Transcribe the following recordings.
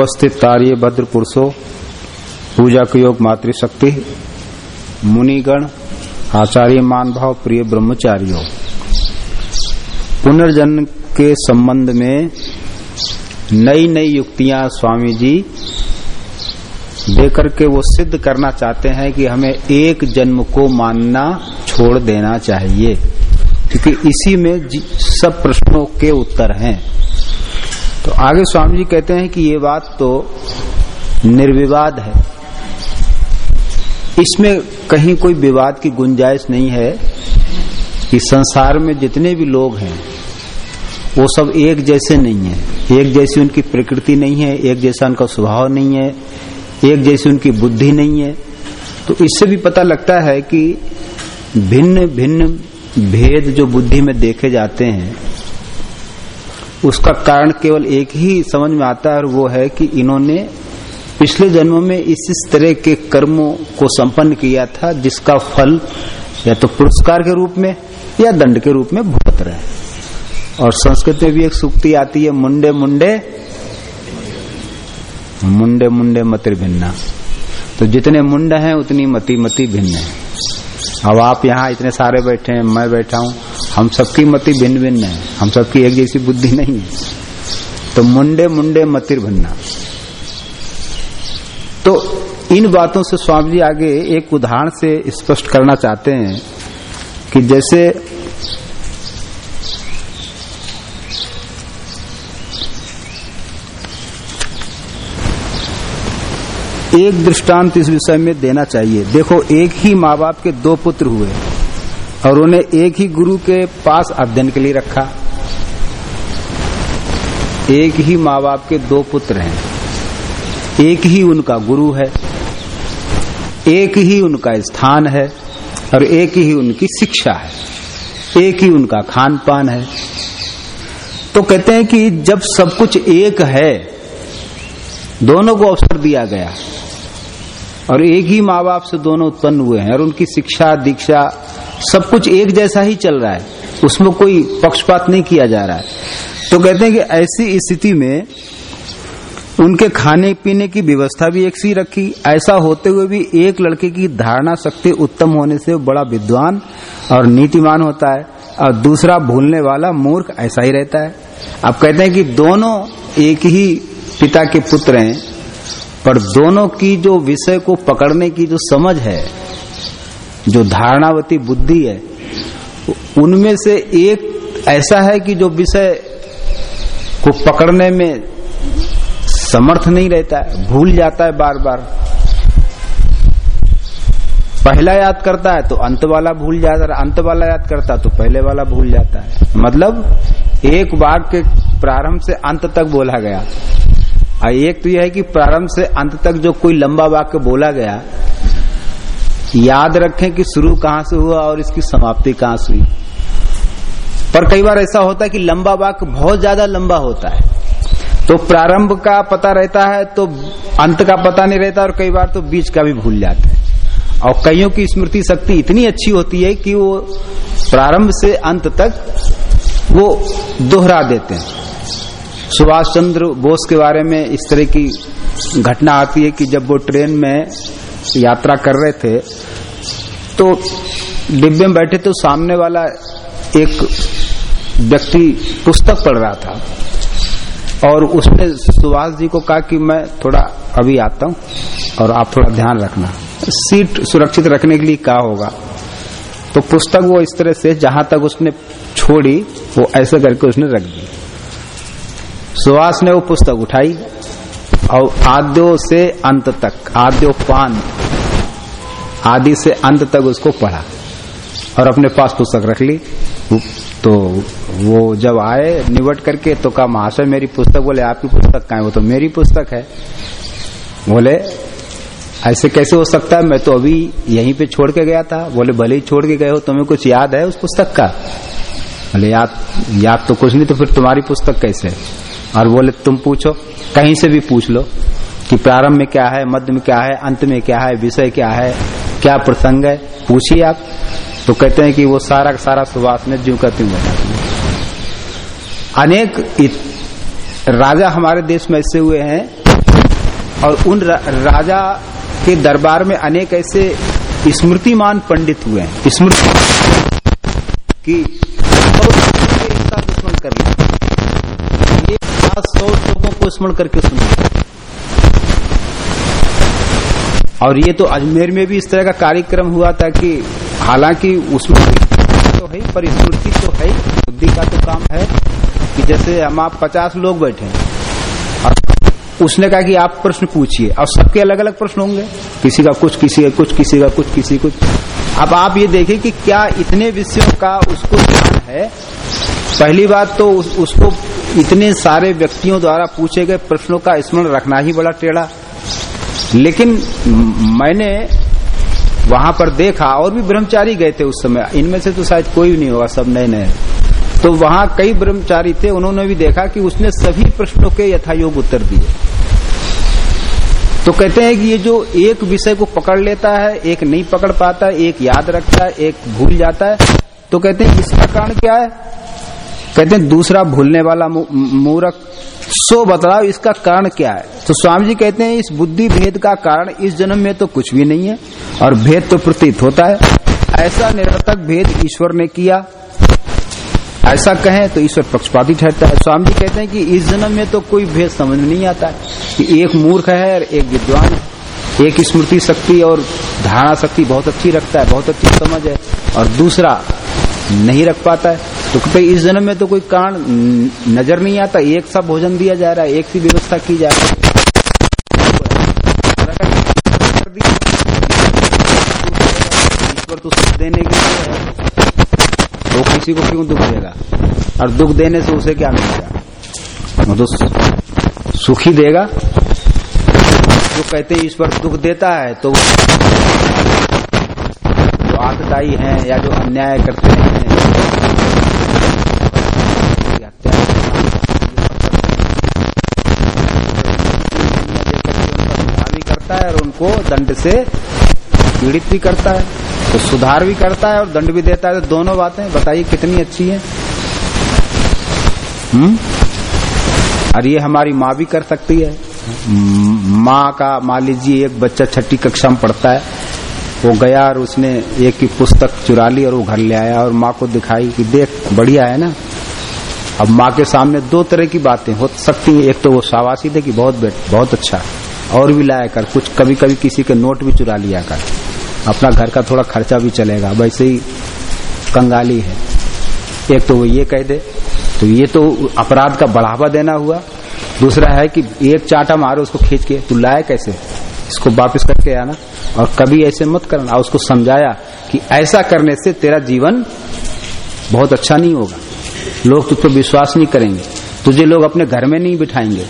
उपस्थित तार्य भद्र पुरुषों, पूजा के योग मातृशक्ति, मुनिगण आचार्य मान भाव प्रिय ब्रह्मचारियों। पुनर्जन्म के संबंध में नई नई युक्तियाँ स्वामी जी देकर के वो सिद्ध करना चाहते हैं कि हमें एक जन्म को मानना छोड़ देना चाहिए, क्योंकि इसी में सब प्रश्नों के उत्तर हैं। तो आगे स्वामी जी कहते हैं कि ये बात तो निर्विवाद है। इसमें कहीं कोई विवाद की गुंजाइश नहीं है कि संसार में जितने भी लोग हैं, वो सब एक जैसे नहीं है। एक जैसी उनकी प्रकृति नहीं है, एक जैसा उनका स्वभाव नहीं है, एक जैसी उनकी बुद्धि नहीं है। तो इससे भी पता लगता है कि भिन्न भिन्न भेद जो बुद्धि में देखे जाते हैं उसका कारण केवल एक ही समझ में आता है और वो है कि इन्होंने पिछले जन्म में इस इस तरह के कर्मों को संपन्न किया था, जिसका फल या तो पुरस्कार के रूप में या दंड के रूप में भुगत रहे। और संस्कृत में भी एक सूक्ति आती है, मुंडे मुंडे मुंडे मुंडे मतिर भिन्ना। तो जितने मुंड हैं, उतनी मति मति भिन्न है। अब आप यहाँ इतने सारे बैठे हैं, मैं बैठा हूँ। हम सबकी मति भिन्न भिन्न है। हम सबकी एक जैसी बुद्धि नहीं है। तो मुंडे मुंडे मतिर भिन्ना। तो इन बातों से स्वामी जी आगे एक उदाहरण से स्पष्ट करना चाहते हैं कि जैसे एक दृष्टांत इस विषय में देना चाहिए। देखो, एक ही माँ बाप के दो पुत्र हुए और उन्हें एक ही गुरु के पास अध्ययन के लिए रखा। एक ही माँ बाप के दो पुत्र हैं। एक ही उनका गुरु है। एक ही उनका स्थान है और एक ही उनकी शिक्षा है। एक ही उनका खान पान है। तो कहते हैं कि जब सब कुछ एक है, दोनों को अवसर दिया गया। और एक ही माँ बाप से दोनों उत्पन्न हुए हैं और उनकी शिक्षा, दीक्षा सब कुछ एक जैसा ही चल रहा है। उसमें कोई पक्षपात नहीं किया जा रहा है। तो कहते हैं कि ऐसी स्थिति में उनके खाने पीने की व्यवस्था भी एक सी रखी। ऐसा होते हुए भी एक लड़के की धारणा शक्ति उत्तम होने से बड़ा विद्वान और नीतिमान होता है और दूसरा भूलने वाला मूर्ख ऐसा ही रहता है। अब कहते हैं कि दोनों एक ही पिता के पुत्र हैं। पर दोनों की जो विषय को पकड़ने की जो समझ है, जो धारणावती बुद्धि है, उनमें से एक ऐसा है कि जो विषय को पकड़ने में समर्थ नहीं रहता है, भूल जाता है बार बार पहला याद करता है तो अंत वाला भूल जाता है, अंत वाला याद करता है तो पहले वाला भूल जाता है। मतलब एक वाक्य प्रारंभ से अंत तक बोला गया। एक तो यह है कि प्रारंभ से अंत तक जो कोई लंबा वाक्य बोला गया याद रखें कि शुरू कहाँ से हुआ और इसकी समाप्ति कहाँ से हुई। पर कई बार ऐसा होता है कि लंबा वाक्य बहुत ज़्यादा लंबा होता है। तो प्रारंभ का पता रहता है तो अंत का पता नहीं रहता और कई बार तो बीच का भी भूल जाते हैं। और कईयों की स्मृति शक्ति इतनी अच्छी होती है कि वो प्रारंभ से अंत तक वो दोहरा देते हैं। सुभाष चंद्र बोस के बारे में इस तरह की घटना आती है कि जब वो ट्रेन में यात्रा कर रहे थे तो डिब्बे में बैठे तो सामने वाला एक व्यक्ति पुस्तक पढ़ रहा था। और उसने सुभाष जी को कहा कि मैं थोड़ा अभी आता हूँ और आप थोड़ा ध्यान रखना। सीट सुरक्षित रखने के लिए क्या होगा। तो पुस्तक वो इस तरह से, जहाँ तक उसने छोड़ी, वो ऐसे करके उसने रख दी। सुहास ने वो पुस्तक उठाई और आद्यो से अंत तक, आद्योपान आदि से अंत तक उसको पढ़ा और अपने पास पुस्तक रख ली। तो वो जब आए, निवट करके तो कहा, महाशय, मेरी पुस्तक, बोले, आपकी पुस्तक कहा है? वो तो मेरी पुस्तक है। बोले, ऐसे कैसे हो सकता है? मैं तो अभी यहीं पे छोड़ के गया था। बोले, भले ही छोड़ के गए हो, तुम्हें कुछ याद है उस पुस्तक का? बोले, याद याद तो कुछ नहीं तो फिर तुम्हारी पुस्तक कैसे? और बोले, तुम पूछो, कहीं से भी पूछ लो कि प्रारंभ में क्या है, मध्य में क्या है, अंत में क्या है, विषय क्या है, क्या प्रसंग है, पूछिए आप। तो कहते हैं कि वो सारा का सारा सुवास में ज्यू का त्यों बता अनेक राजा हमारे देश में ऐसे हुए हैं और उन राजा के दरबार में अनेक ऐसे स्मृतिमान पंडित हुए हैं। स्मृति की दुश्मन कर लिया। सात सौ लोगों को स्मरण करके सुन और ये तो अजमेर में भी इस तरह का कार्यक्रम हुआ था कि हालाँकि उसमें तो है पर स्मृति तो है बुद्धि का तो काम है कि जैसे हम आप पचास लोग बैठे और उसने कहा कि आप प्रश्न पूछिए और सबके अलग अलग प्रश्न होंगे। किसी का कुछ किसी का कुछ किसी का कुछ किसी कुछ। अब आप ये देखें कि क्या इतने विषयों का उसको ज्ञान है। पहली बात तो उस, उसको इतने सारे व्यक्तियों द्वारा पूछे गए प्रश्नों का स्मरण रखना ही बड़ा टेढ़ा। लेकिन मैंने वहाँ पर देखा और भी ब्रह्मचारी गए थे उस समय। इनमें से तो शायद कोई नहीं होगा, सब नए नए तो वहाँ कई ब्रह्मचारी थे, उन्होंने भी देखा कि उसने सभी प्रश्नों के यथायोग उत्तर दिए। तो कहते हैं कि ये जो एक विषय को पकड़ लेता है, एक नहीं पकड़ पाता, एक याद रखता है, एक भूल जाता है तो कहते हैं इसका कारण क्या है? कहते हैं, दूसरा भूलने वाला मूर्ख, सो बताओ इसका कारण क्या है? तो स्वामी जी कहते हैं, इस बुद्धि भेद का कारण इस जन्म में तो कुछ भी नहीं है, और भेद तो प्रतीत होता है। ऐसा निरर्थक भेद ईश्वर ने किया। ऐसा कहें तो ईश्वर पक्षपाती ठहरता है। स्वामी जी कहते हैं कि इस जन्म में तो कोई भेद समझ नहीं आता कि एक मूर्ख है और एक विद्वान है। एक स्मृति शक्ति और धारणा शक्ति बहुत अच्छी रखता है, बहुत अच्छी समझ है, और दूसरा नहीं रख पाता है। तो इस जन्म में तो कोई कारण नज़र नहीं आता, एक सा भोजन दिया जा रहा है, एक सी व्यवस्था की जा रही है। ईश्वर तो सुख देने के लिए है। तो किसी को क्यों दुख देगा? और दुख देने से उसे क्या मिलेगा वो तो सुखी देगा। जो कहते हैं ईश्वर दुख देता है तो जो आतताई हैं या जो अन्याय करते हैं करता है और उनको दंड से पीड़ित भी करता है तो सुधार भी करता है और दंड भी देता है। तो दोनों बातें बताइए, कितनी अच्छी है? हम्म? और ये हमारी माँ भी कर सकती है। माँ का, मान लीजिए, एक बच्चा छठी कक्षा में पढ़ता है, वो गया और उसने एक की पुस्तक चुरा ली और वो घर ले आया और माँ को दिखाई कि देख, बढ़िया है ना? अब माँ के सामने दो तरह की बातें हो सकती है। एक तो वो शाबाशी दे कि बहुत बहुत अच्छा। और भी लाया कर। कुछ कभी कभी किसी के नोट भी चुरा लिया कर। अपना घर का थोड़ा खर्चा भी चलेगा। वैसे ही कंगाली है। एक तो वो ये कह दे तो ये तो अपराध का बढ़ावा देना हुआ। दूसरा है कि एक चाटा मारो, उसको खींच के, तू लाए कैसे? इसको वापस करके आना। और कभी ऐसे मत करना। उसको समझाया कि ऐसा करने से तेरा जीवन बहुत अच्छा नहीं होगा। लोग तुझ पर विश्वास नहीं करेंगे। तुझे लोग अपने घर में नहीं बिठाएँगे।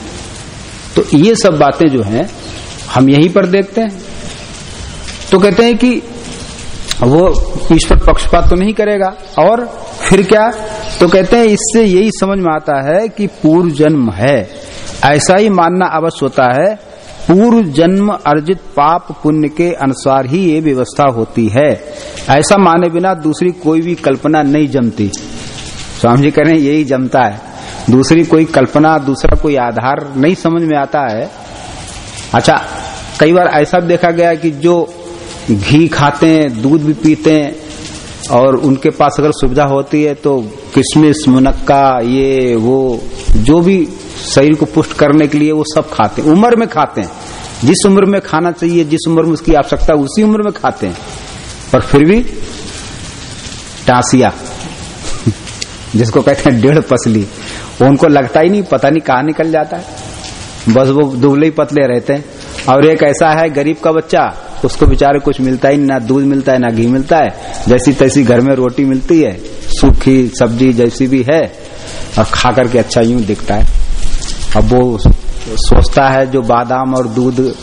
तो ये सब बातें जो हैं, हम यहीं पर देखते हैं। तो कहते हैं कि वो ईश्वर पक्षपात तो नहीं करेगा, और फिर क्या? तो कहते हैं, इससे यही समझ में आता है कि पूर्व जन्म है। ऐसा ही मानना अवश्य होता है पूर्व जन्म अर्जित पाप पुण्य के अनुसार ही ये व्यवस्था होती है। ऐसा माने बिना दूसरी कोई भी कल्पना नहीं जमती। स्वामी जी कह रहे हैं, यही जमता है। दूसरी कोई कल्पना, दूसरा कोई आधार नहीं समझ में आता है। अच्छा कई बार ऐसा देखा गया कि जो घी खाते हैं, दूध भी पीते हैं, और उनके पास अगर सुविधा होती है तो किशमिश, मुनक्का, ये, वो, जो भी शरीर को पुष्ट करने के लिए वो सब खाते हैं। उम्र में खाते हैं। जिस उम्र में खाना चाहिए, जिस उम्र में उसकी आवश्यकता, उसी उम्र में खाते हैं। पर फिर भी टासिया, जिसको कहते हैं डेढ़ पसली। उनको लगता ही नहीं, पता नहीं कहा निकल जाता है। बस वो दुबले ही पतले रहते हैं। और एक ऐसा है गरीब का बच्चा, उसको बेचारे कुछ मिलता ही ना दूध मिलता है, ना घी मिलता है। जैसी तैसी घर में रोटी मिलती है, सूखी सब्ज़ी जैसी भी है, और खा करके अच्छा यूँ दिखता है। अब वो सोचता है जो बादाम और दूध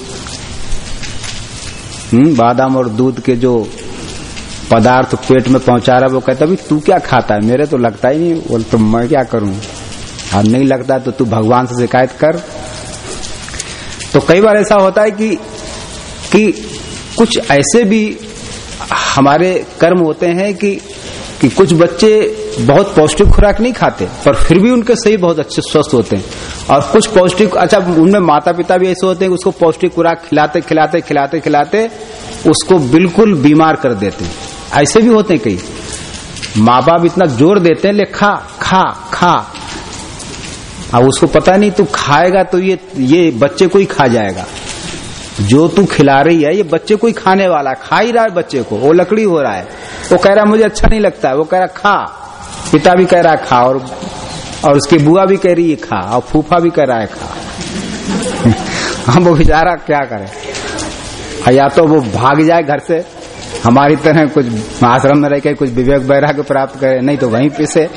हम्म बादाम और दूध के जो पदार्थ पेट में पहुँचा रहा है, वो कहता है तू क्या खाता है? मेरे तो लगता ही नहीं बोल तो मैं क्या करूँ? और नहीं लगता तो तू भगवान से शिकायत कर। तो कई बार ऐसा होता है कि कि कुछ ऐसे भी हमारे कर्म होते हैं कि कि कुछ बच्चे बहुत पौष्टिक खुराक नहीं खाते, पर फिर भी उनके सही बहुत अच्छे स्वस्थ होते हैं। और कुछ पौष्टिक अच्छा उनमें माता पिता भी ऐसे होते हैं कि उसको पौष्टिक खुराक खिलाते खिलाते खिलाते खिलाते उसको बिल्कुल बीमार कर देते हैं। ऐसे भी होते हैं कई। माँ बाप इतना ज़ोर देते हैं, ले खा खा खा अब उसको पता नहीं, तू खाएगा तो ये ये बच्चे को ही खा जाएगा। जो तू खिला रही है, ये बच्चे को ही खाने वाला है। खा ही रहा है बच्चे को, वो लकड़ी हो रहा है। वो कह रहा मुझे अच्छा नहीं लगता है। वो कह रहा खा। पिता भी कह रहा खा। और और उसकी बुआ भी कह रही है, खा। और फूफा भी कह रहा है, खा। हम वो बेचारा क्या करे? या तो वो भाग जाए घर से, हमारी तरह कुछ आश्रम में रह के कुछ विवेक वैराग्य प्राप्त करे, नहीं तो वहीं पिसे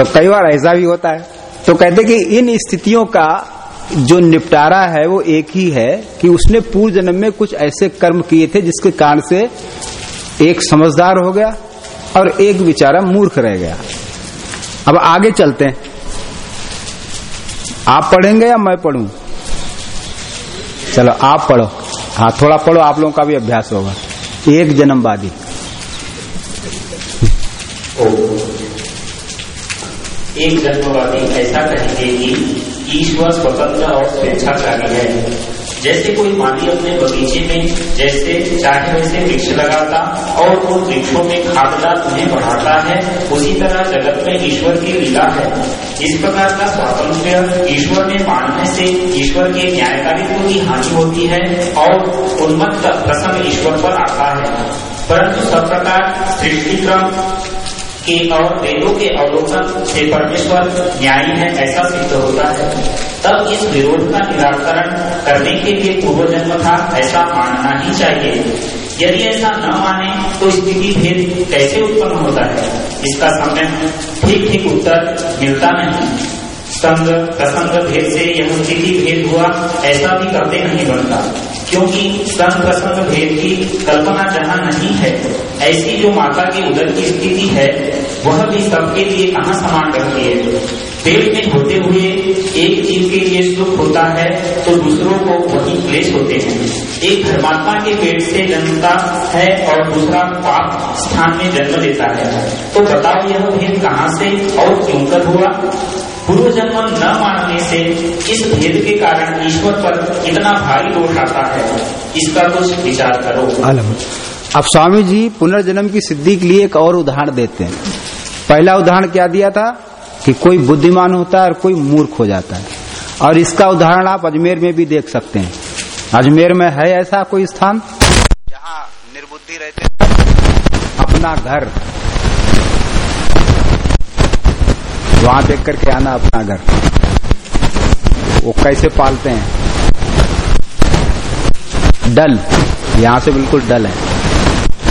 तो कई बार ऐसा भी होता है। तो कहते कि इन स्थितियों का जो निपटारा है, वो एक ही है कि उसने पूर्व जन्म में कुछ ऐसे कर्म किए थे जिसके कारण से एक समझदार हो गया और एक बेचारा मूर्ख रह गया। अब आगे चलते हैं। आप पढ़ेंगे या मैं पढ़ू? चलो, आप पढ़ो। हाँ थोड़ा पढ़ो, आप लोगों का भी अभ्यास होगा। एक जन्म जन्मवादी। एक जन्मवादी ऐसा कहेंगे कि ईश्वर स्वतंत्र और स्वेच्छाचारी है। जैसे कोई माली अपने बगीचे में, जैसे चाहे वैसे वृक्ष लगाता और उन वृक्षों में खाद डाल उन्हें बढ़ाता है, उसी तरह जगत में ईश्वर की लीला है। इस प्रकार का स्वातंत्र ईश्वर में मानने से ईश्वर के न्यायकारित्व की हानि होती है और उन्मत्त प्रसंग ईश्वर पर आता है। परंतु सब प्रकार सृष्टिक्रम के और वेदों के अवलोकन से परमेश्वर न्यायी है, ऐसा सिद्ध होता है। तब इस विरोध का निराकरण करने के लिए पूर्व जन्म था, ऐसा मानना ही चाहिए। यदि ऐसा न माने तो स्थिति भेद कैसे उत्पन्न होता है? इसका समय ठीक ठीक उत्तर मिलता नहीं। संग प्रसंग भेद से यह स्थिति भेद हुआ। ऐसा भी करते नहीं बनता। क्योंकि संग प्रसंग भेद की कल्पना जहाँ नहीं है, ऐसी जो माता के उदर की स्थिति है, वह भी सबके लिए कहाँ समान रखती है? पेट में होते हुए एक जीव के लिए सुख होता है तो दूसरों को वही क्लेश होते हैं। एक धर्मात्मा के पेट से जन्मता है और दूसरा पाप स्थान में जन्म लेता है। तो बताओ यह भेद कहाँ से और क्यों कर हुआ? पूर्व जन्म न मानने से इस भेद के कारण ईश्वर पर कितना भारी दोष आता है इसका कुछ विचार करो। अब स्वामी जी पुनर्जन्म की सिद्धि के लिए एक और उदाहरण देते हैं। पहला उदाहरण क्या दिया था? कि कोई बुद्धिमान होता है और कोई मूर्ख हो जाता है। और इसका उदाहरण आप अजमेर में भी देख सकते हैं। अजमेर में है ऐसा कोई स्थान? जहाँ निर्बुद्धि रहते अपना घर। वहाँ देख करके आना अपना घर। वो कैसे पालते हैं? डल। यहाँ से बिल्कुल डल है।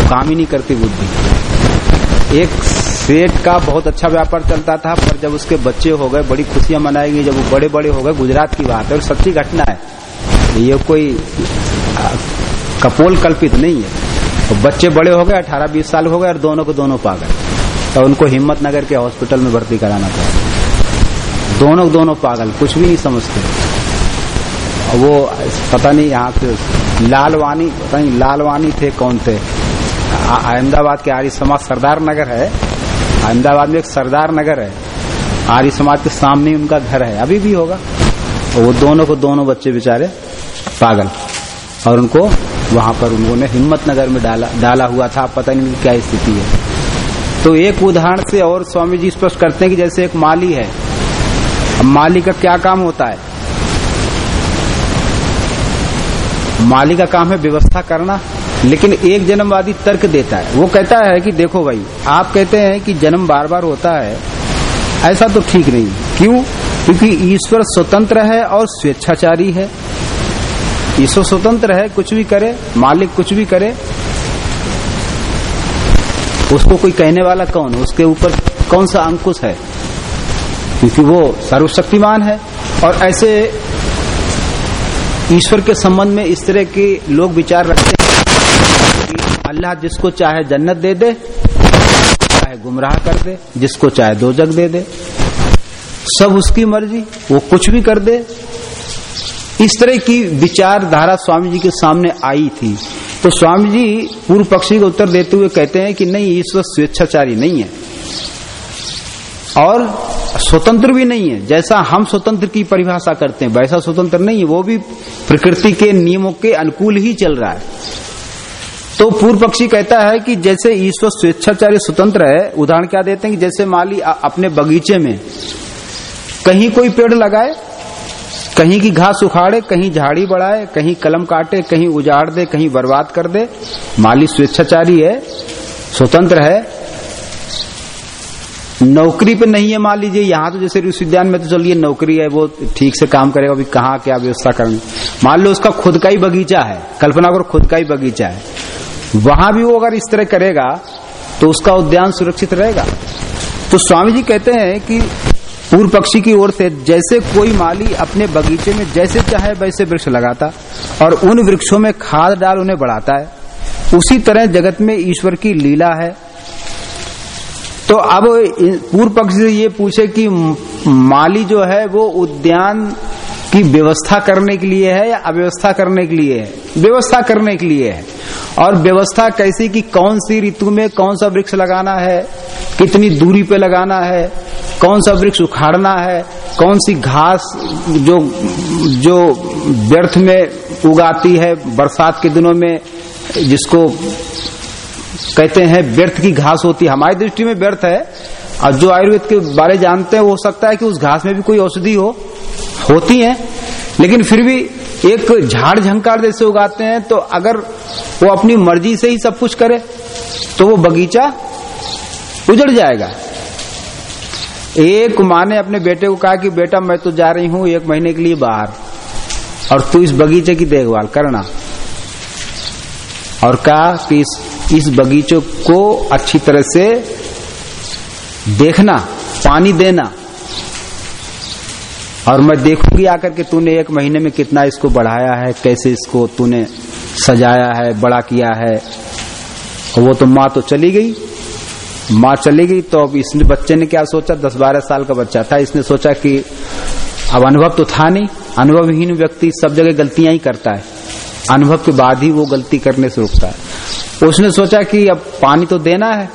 काम ही नहीं करती बुद्धि। एक सेठ का बहुत अच्छा व्यापार चलता था, पर जब उसके बच्चे हो गए, बड़ी खुशियाँ मनाई गई जब वो बड़े बड़े हो गए, गुजरात की बात है, और सच्ची घटना है। ये कोई कपोल कल्पित नहीं है। बच्चे बड़े हो गए, अठारह बीस साल हो गए, और दोनों को दोनों पा गए तो उनको हिम्मत नगर के हॉस्पिटल में भर्ती कराना पड़ा दोनों दोनों पागल, कुछ भी नहीं समझते। वो, पता नहीं यहाँ से लालवानी, पता नहीं लालवानी थे कौन थे? अहमदाबाद के आर्य समाज सरदार नगर है। अहमदाबाद में एक सरदार नगर है। आर्य समाज के सामने उनका घर है। अभी भी होगा। तो वो दोनों को दोनों बच्चे बेचारे पागल। और उनको वहाँ पर उन्होंने हिम्मत नगर में डाला डाला हुआ था। पता नहीं क्या स्थिति है। तो एक उदाहरण से और स्वामी जी स्पष्ट करते हैं कि जैसे एक माली है माली का क्या काम होता है? माली का काम है व्यवस्था करना, लेकिन एक जन्मवादी तर्क देता है। वो कहता है कि देखो भाई, आप कहते हैं कि जन्म बार बार होता है, ऐसा तो ठीक नहीं। क्यों? क्योंकि ईश्वर स्वतंत्र है और स्वेच्छाचारी है। ईश्वर स्वतंत्र है, कुछ भी करे, मालिक कुछ भी करे उसको कोई कहने वाला कौन? उसके ऊपर कौन सा अंकुश है? क्योंकि वो सर्वशक्तिमान है और ऐसे ईश्वर के संबंध में इस तरह के लोग विचार रखते हैं अल्लाह जिसको चाहे जन्नत दे दे, चाहे गुमराह कर दे, जिसको चाहे दो जग दे दे। सब उसकी मर्ज़ी, वो कुछ भी कर दे। इस तरह की विचारधारा स्वामी जी के सामने आई थी। तो स्वामी जी पूर्व पक्षी को उत्तर देते हुए कहते हैं कि नहीं, ईश्वर स्वेच्छाचारी नहीं है। और स्वतंत्र भी नहीं है। जैसा हम स्वतंत्र की परिभाषा करते हैं, वैसा स्वतंत्र नहीं है। वो भी प्रकृति के नियमों के अनुकूल ही चल रहा है। तो पूर्व पक्षी कहता है कि जैसे ईश्वर स्वेच्छाचार्य स्वतंत्र है, उदाहरण क्या देते हैं कि जैसे माली अपने बगीचे में कहीं कोई पेड़ लगाए कहीं की घास उखाड़े, कहीं झाड़ी बढ़ाए, कहीं कलम काटे, कहीं उजाड़ दे, कहीं बर्बाद कर दे। माली स्वेच्छाचारी है, स्वतंत्र है। नौकरी पे नहीं है मान लीजिए यहाँ तो जैसे विश्वविद्यालय में तो चलिए, नौकरी है, वो ठीक से काम करेगा, अभी कहाँ क्या व्यवस्था करनी मान लो उसका खुद का ही बगीचा है, कल्पना करो खुद का ही बगीचा है। वहाँ भी वो अगर इस तरह करेगा तो उसका उद्यान सुरक्षित रहेगा। तो स्वामी जी कहते हैं कि पूर्व पक्षी की ओर से जैसे कोई माली अपने बगीचे में जैसे चाहे वैसे वृक्ष लगाता और उन वृक्षों में खाद डाल उन्हें बढ़ाता है। उसी तरह जगत में ईश्वर की लीला है। तो अब पूर्व पक्ष से ये पूछे कि माली जो है वो उद्यान की व्यवस्था करने के लिए है या अव्यवस्था करने के लिए है? व्यवस्था करने के लिए है। और व्यवस्था कैसी कि कौन सी ऋतु में कौन सा वृक्ष लगाना है? कितनी दूरी पे लगाना है, कौन सा वृक्ष उखाड़ना है, कौन सी घास जो जो व्यर्थ में उगाती है बरसात के दिनों में, जिसको कहते हैं व्यर्थ की घास होती है। हमारी दृष्टि में व्यर्थ है, और जो आयुर्वेद के बारे जानते हैं, हो सकता है कि उस घास में भी कोई औषधि हो, होती है, लेकिन फिर भी एक झाड़ झंकार जैसे उगाते हैं तो अगर वो अपनी मर्ज़ी से ही सब कुछ करे तो वो बगीचा उजड़ जाएगा। एक माँ ने अपने बेटे को कहा कि बेटा मैं तो जा रही हूँ एक महीने के लिए बाहर। और तू इस बगीचे की देखभाल करना। और कहा कि इस, इस बगीचे को अच्छी तरह से देखना पानी देना। और मैं देखूँगी आकर के तूने एक महीने में कितना इसको बढ़ाया है कैसे इसको तूने सजाया है बड़ा किया है। वो तो माँ तो चली गई। माँ चली गई तो अब इसने बच्चे ने क्या सोचा? दस बारह साल का बच्चा था, इसने सोचा कि अब अनुभव तो था नहीं। अनुभवहीन व्यक्ति सब जगह गलतियाँ ही करता है। अनुभव के बाद ही वो गलती करने से रुकता है। उसने सोचा कि अब पानी तो देना है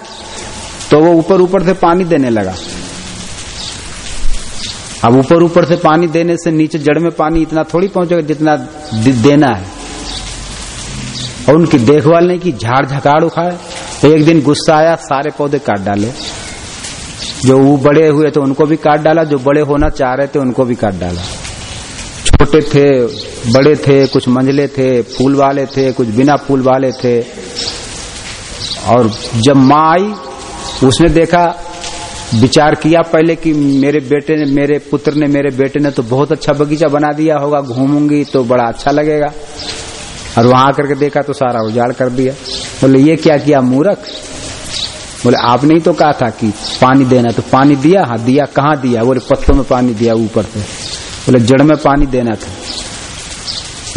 तो वो ऊपर ऊपर से पानी देने लगा। अब ऊपर ऊपर से पानी देने से नीचे जड़ में पानी इतना थोड़ी पहुंचेगा जितना देना है। और उनकी देखभाल नहीं की झाड़ झकाड़ उखाए तो एक दिन गुस्सा आया, सारे पौधे काट डाले। जो वो बड़े हुए थे, उनको भी काट डाला, जो बड़े होना चाह रहे थे, उनको भी काट डाला। छोटे थे, बड़े थे, कुछ मंझले थे, फूल वाले थे, कुछ बिना फूल वाले थे। और जब माँ आई, उसने देखा, विचार किया पहले कि मेरे बेटे ने, मेरे पुत्र ने, मेरे बेटे ने तो बहुत अच्छा बगीचा बना दिया होगा, घूमूँगी तो बड़ा अच्छा लगेगा। और वहाँ आकर के देखा तो सारा उजाड़ कर दिया। बोले, ये क्या किया, मूर्ख? बोले, आपने ही तो कहा था कि पानी देना तो पानी दिया हाँ दिया, कहाँ दिया? बोले पत्तों में पानी दिया, ऊपर से। बोले, जड़ में पानी देना था।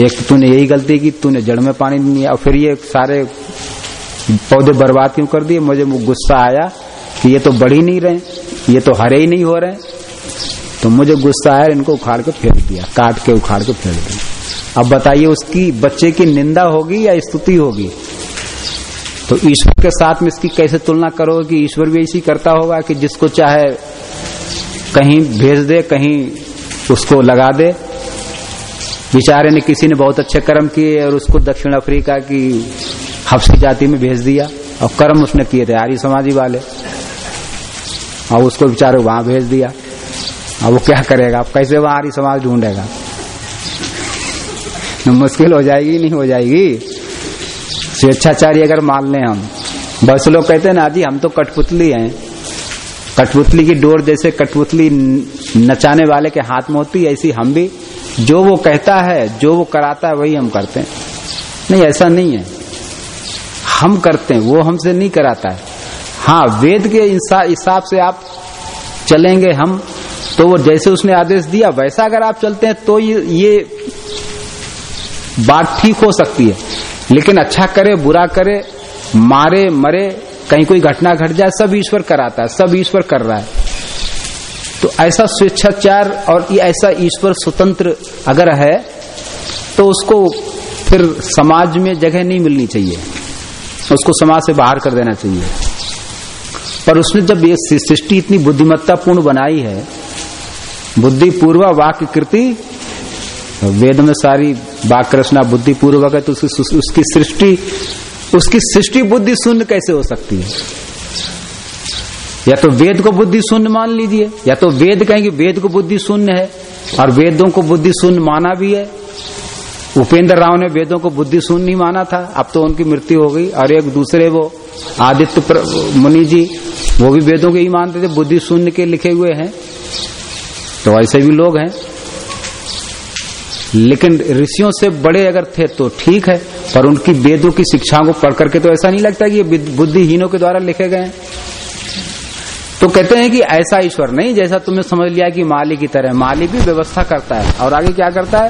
एक तो तूने यही गलती की, तूने जड़ में पानी नहीं दिया, और फिर ये सारे पौधे बर्बाद क्यों कर दिए? मुझे गुस्सा आया कि ये तो बढ़ ही नहीं रहे, ये तो हरे ही नहीं हो रहे। तो मुझे गुस्सा आया, इनको उखाड़ के फेंक दिया, काट के उखाड़ के फेंक दिया। अब बताइए, उसकी, बच्चे की निंदा होगी या स्तुति होगी? तो ईश्वर के साथ में इसकी कैसे तुलना करोगे कि ईश्वर भी ऐसी करता होगा कि जिसको चाहे कहीं भेज दे, कहीं उसको लगा दे। बेचारे ने किसी ने बहुत अच्छे कर्म किए और उसको दक्षिण अफ्रीका की हफ्सी जाति में भेज दिया और कर्म उसने किए थे, आर्य समाजी वाले। और उसको बेचारे वहाँ भेज दिया। अब वो क्या करेगा? अब कैसे वहाँ आर्य समाज ढूंढेगा? मुश्किल हो जाएगी, नहीं हो जाएगी? स्वेच्छाचारी अगर मान लें हम। बस लोग कहते हैं ना जी हम तो कठपुतली हैं। कठपुतली की डोर जैसे कठपुतली नचाने वाले के हाथ में होती है ऐसी हम भी जो वो कहता है जो वो कराता है वही हम करते हैं। नहीं ऐसा नहीं है। हम करते हैं वो हमसे नहीं कराता है। हाँ वेद के हिसाब से आप चलेंगे हम तो वो जैसे उसने आदेश दिया वैसा अगर आप चलते हैं तो ये, ये बात ठीक हो सकती है। लेकिन अच्छा करे, बुरा करे, मारे, मरे, कहीं कोई घटना घट जाए, सब ईश्वर कराता है, सब ईश्वर कर रहा है। तो ऐसा स्वेच्छाचार और ये ऐसा ईश्वर स्वतंत्र अगर है तो उसको फिर समाज में जगह नहीं मिलनी चाहिए। उसको समाज से बाहर कर देना चाहिए। पर उसने जब ये सृष्टि इतनी बुद्धिमत्ता पूर्ण बनाई है बुद्धि पूर्व वाक्य कृति वेद में सारी वाक रचना बुद्धि पूर्वक है तो उसकी, उसकी सृष्टि उसकी सृष्टि बुद्धि शून्य कैसे हो सकती है? या तो वेद को बुद्धि शून्य मान लीजिए या तो वेद कहेंगे वेद को बुद्धि शून्य है और वेदों को बुद्धि शून्य माना भी है। उपेंद्र राव ने वेदों को बुद्धि शून्य नहीं माना था अब तो उनकी मृत्यु हो गई और एक दूसरे वो आदित्य मुनि जी वो भी वेदों के ही मानते थे बुद्धि शून्य के लिखे हुए हैं। तो ऐसे भी लोग हैं। लेकिन ऋषियों से बड़े अगर थे तो ठीक है, पर उनकी वेदों की शिक्षाओं को पढ़ करके तो ऐसा नहीं लगता कि ये बुद्धिहीनों के द्वारा लिखे गए तो कहते हैं कि ऐसा ईश्वर नहीं, जैसा तुमने समझ लिया कि माली की तरह माली भी व्यवस्था करता है, और आगे क्या करता है?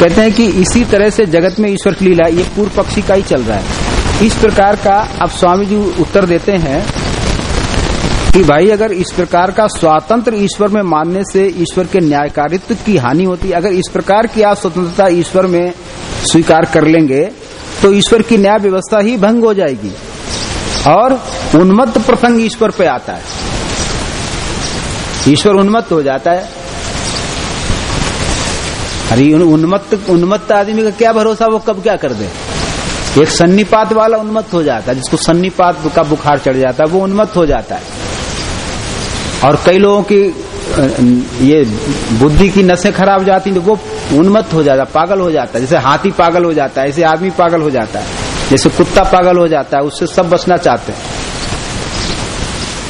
कहते हैं कि इसी तरह से जगत में ईश्वर की लीला, ये पूर्व पक्षी का ही चल रहा है। इस प्रकार का अब स्वामी जी उत्तर देते हैं कि भाई, अगर इस प्रकार का स्वतंत्र ईश्वर में मानने से ईश्वर के न्यायकारित्व की हानि होती है अगर इस प्रकार की आप स्वतंत्रता ईश्वर में स्वीकार कर लेंगे तो ईश्वर की न्याय व्यवस्था ही भंग हो जाएगी और उन्मत्त प्रसंग ईश्वर पे आता है। ईश्वर उन्मत्त हो जाता है। अरे उन्मत्त उन्मत्त आदमी का क्या भरोसा, वो कब क्या कर दे? एक सन्निपात वाला उन्मत्त हो जाता है, जिसको सन्निपात का बुखार चढ़ जाता है, वो उन्मत्त हो जाता है। और कई लोगों की ये बुद्धि की नसें खराब जाती तो वो उन्मत्त हो जाता, पागल हो जाता है। जैसे हाथी पागल हो जाता है, ऐसे आदमी पागल हो जाता है। जैसे कुत्ता पागल हो जाता है, उससे सब बचना चाहते हैं।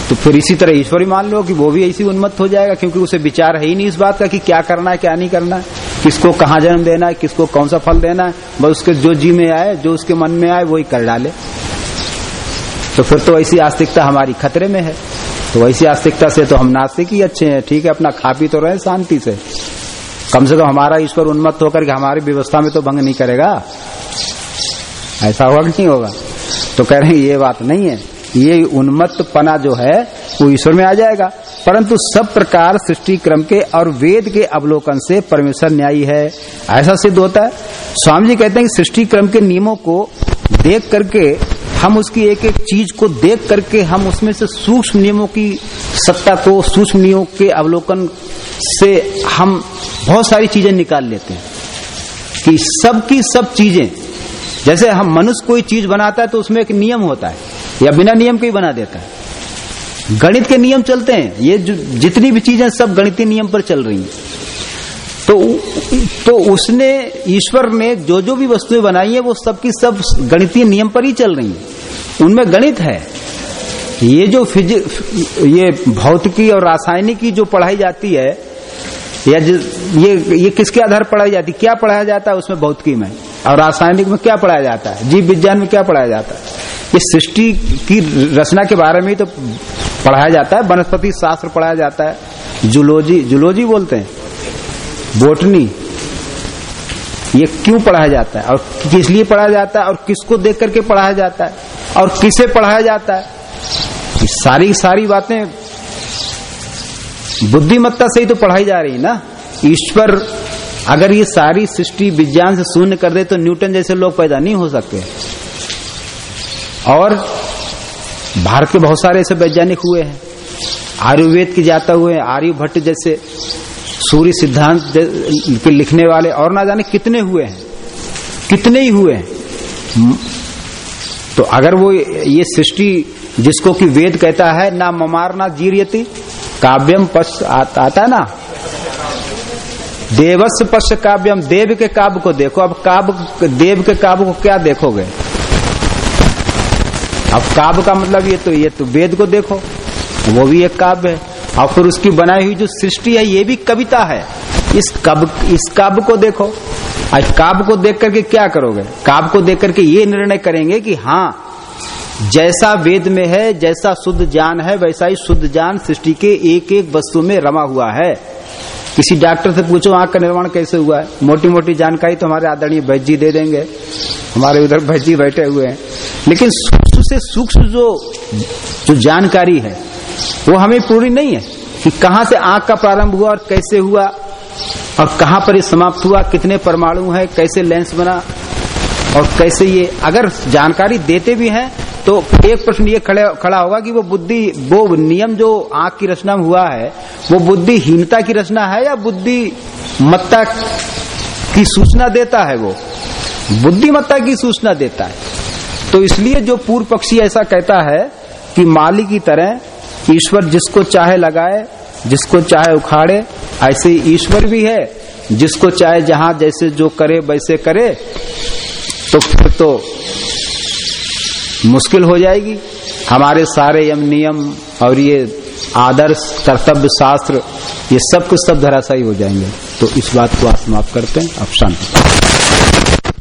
तो फिर इसी तरह ईश्वरी मान लो कि वो भी ऐसी उन्मत्त हो जाएगा, क्योंकि उसे विचार है ही नहीं इस बात का कि क्या करना है, क्या नहीं करना है, किसको कहाँ जन्म देना है, किसको कौन सा फल देना है, बस उसके जो जी में आए, जो उसके मन में आए, वही कर डाले। तो फिर तो ऐसी आस्तिकता हमारी खतरे में है। तो ऐसी आस्तिकता से तो हम नास्तिक ही अच्छे हैं, ठीक है, अपना खा पी तो रहे शांति से। कम से कम हमारा ईश्वर उन्मत्त होकर के हमारी व्यवस्था में तो भंग नहीं करेगा। ऐसा होगा नहीं होगा? तो कह रहे हैं, ये बात नहीं है। ये उन्मत्त पना जो है, वो ईश्वर में आ जाएगा। परंतु सब प्रकार सृष्टि क्रम के और वेद के अवलोकन से परमेश्वर न्यायी है। ऐसा सिद्ध होता है। स्वामी जी कहते हैं कि सृष्टि क्रम के नियमों को देख करके हम उसकी एक एक चीज़ को देख करके हम उसमें से सूक्ष्म नियमों की सत्ता को, सूक्ष्म नियमों के अवलोकन से हम बहुत सारी चीज़ें निकाल लेते हैं कि सब की सब चीज़ें। जैसे हम मनुष्य कोई चीज़ बनाता है तो उसमें एक नियम होता है, या बिना नियम के ही बना देता है। गणित के नियम चलते हैं, ये जितनी भी चीज़ें सब गणितीय नियम पर चल रही हैं। तो तो उसने ईश्वर ने जो जो भी वस्तुएँ बनाई है, वो सबकी सब गणितीय नियम पर ही चल रही हैं। उनमें गणित है। ये जो फिजिक ये भौतिकी और रासायनिकी जो पढ़ाई जाती है, या ये ये किसके आधार पढ़ाई जाती, क्या पढ़ाया जाता है उसमें भौतिकी में? और रासायनिक में क्या पढ़ाया जाता है? जीव विज्ञान में क्या पढ़ाया जाता है? ये सृष्टि की रचना के बारे में ही तो पढ़ाया जाता है। वनस्पति शास्त्र पढ़ाया जाता है। जुलोजी जुलोजी बोलते हैं। बोटनी, ये क्यों पढ़ाया जाता है? और किस लिए पढ़ाया जाता है? और किसको देख करके पढ़ाया जाता है? और किसे पढ़ाया जाता है? ये सारी सारी बातें बुद्धिमत्ता से ही तो पढ़ाई जा रही है ना? ईश्वर अगर ये सारी सृष्टि विज्ञान से शून्य कर दे तो न्यूटन जैसे लोग पैदा नहीं हो सकते। और भारत के बहुत सारे ऐसे वैज्ञानिक हुए हैं। आयुर्वेद के जाता हुए आर्यभट्ट जैसे सूर्य सिद्धांत के लिखने वाले और ना जाने कितने हुए हैं। कितने ही हुए हैं। तो अगर वो ये सृष्टि जिसको कि वेद कहता है ना ममार ना जीरियति काव्यम पश आता, है ना? देवस पश्च काव्यम देव के काव्य को देखो। अब काव्य देव के काव्य को क्या देखोगे? अब काव्य का मतलब ये तो ये तो वेद को देखो। वो भी एक काव्य है। और फिर उसकी बनाई हुई जो सृष्टि है, ये भी कविता है। इस कब, इस काव्य को देखो। आज काव्य को देख करके क्या करोगे? काव्य को देख करके ये निर्णय करेंगे कि हाँ जैसा वेद में है, जैसा शुद्ध ज्ञान है, वैसा ही शुद्ध ज्ञान सृष्टि के एक एक वस्तु में रमा हुआ है। किसी डॉक्टर से पूछो, आँख का निर्माण कैसे हुआ है? मोटी मोटी जानकारी तो हमारे आदरणीय वैद्य जी दे देंगे। हमारे उधर वैद्य जी बैठे हुए हैं। लेकिन सूक्ष्म से सूक्ष्म जो जो जानकारी है वो हमें पूरी नहीं है कि कहाँ से आँख का प्रारंभ हुआ और कैसे हुआ और कहाँ पर ये समाप्त हुआ, कितने परमाणु है, कैसे लेंस बना और कैसे ये, अगर जानकारी देते भी हैं तो एक प्रश्न ये खड़े होगा कि वो बुद्धि, वो नियम जो आँख की रचना में हुआ है, वो बुद्धिहीनता की रचना है या बुद्धिमत्ता की सूचना देता है वो? बुद्धिमत्ता की सूचना देता है। तो इसलिए जो पूर्व पक्षी ऐसा कहता है कि माली की तरह ईश्वर जिसको चाहे लगाए, जिसको चाहे उखाड़े, ऐसे ईश्वर भी है। जिसको चाहे जहाँ जैसे जो करे, वैसे करे तो फिर तो मुश्किल हो जाएगी। हमारे सारे यम नियम और ये आदर्श, कर्तव्य शास्त्र, ये सब कुछ सब धराशायी हो जाएँगे। तो इस बात को आप समाप्त करते हैं। अब शांति